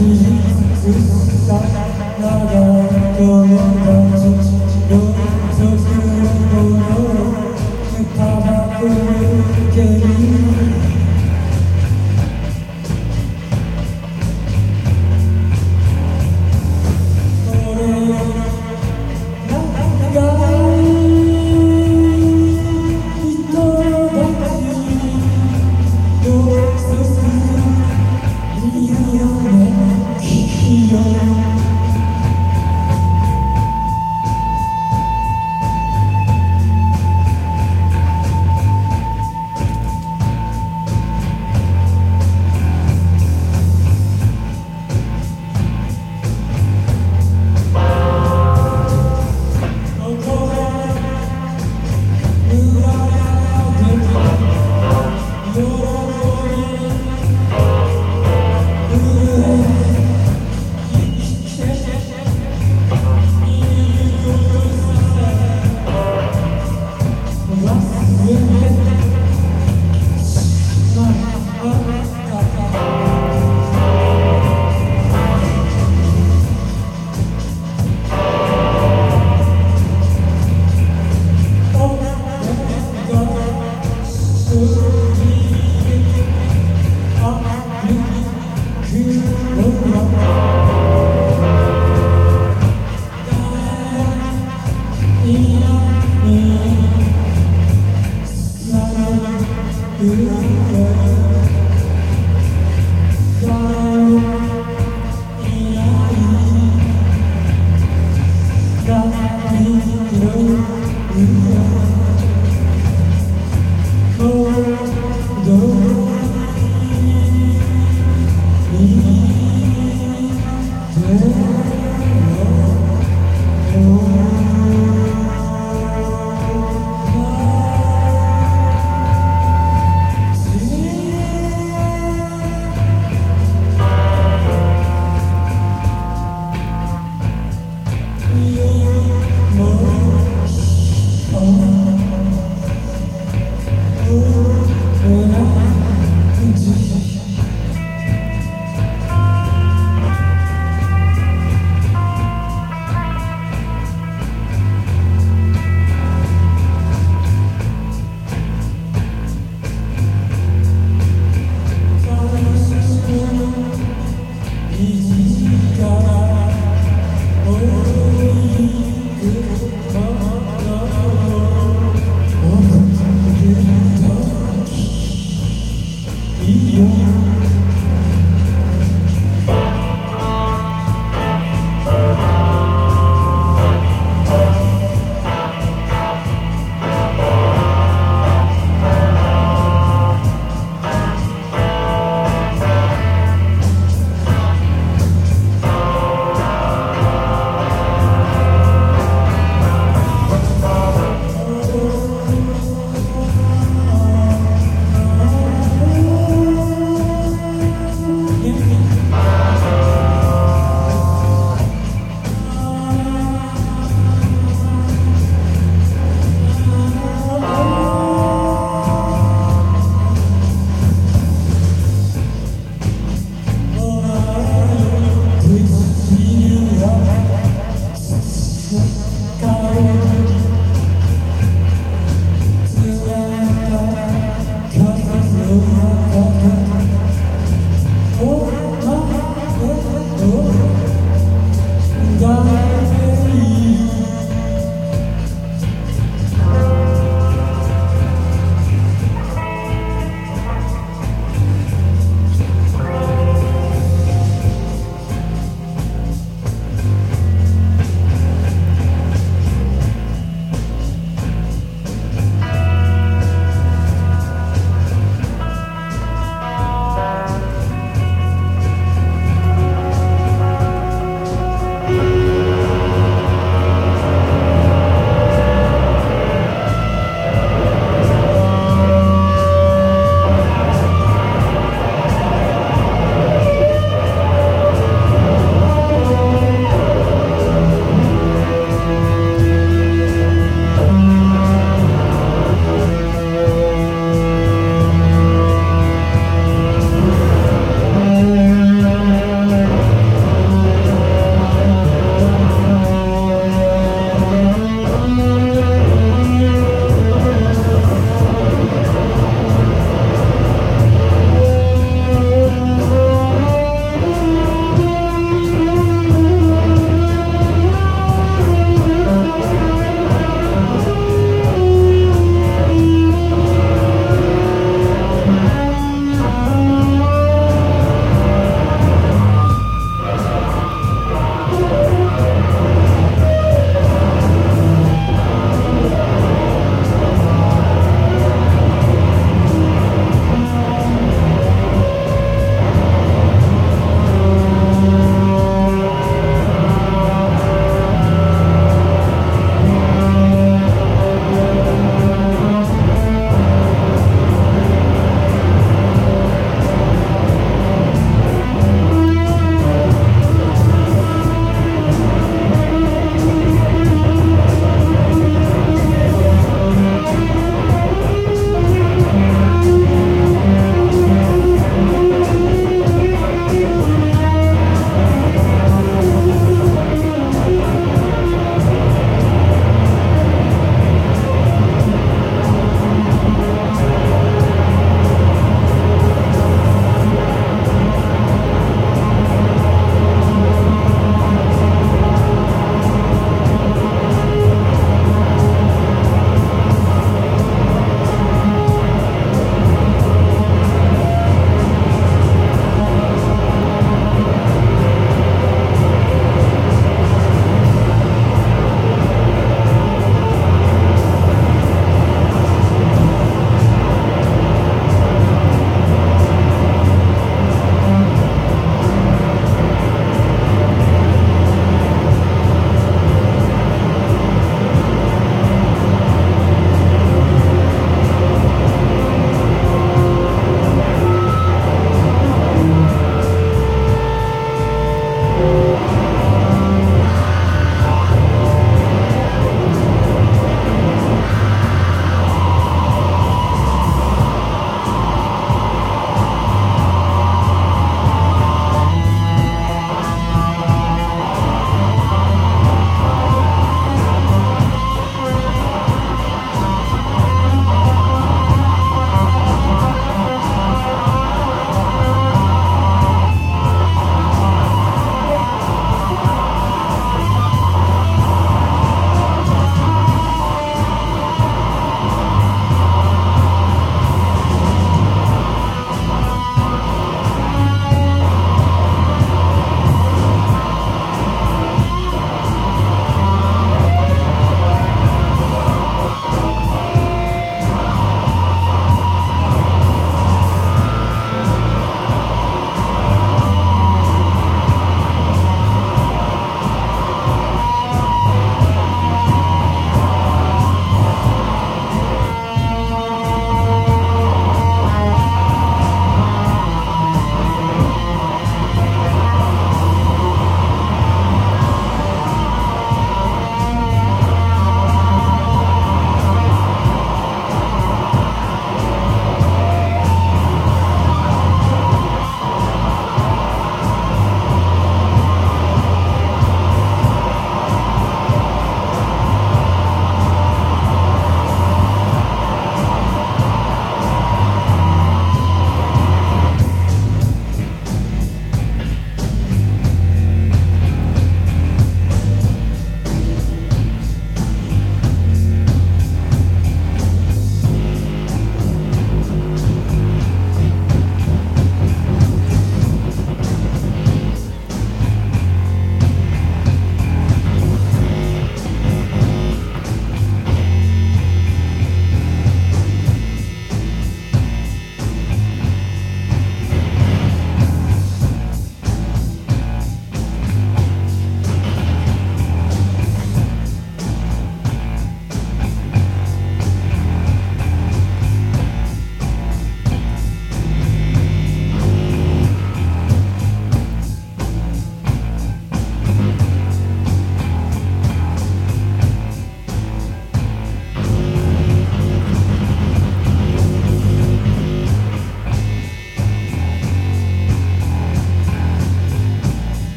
Sim.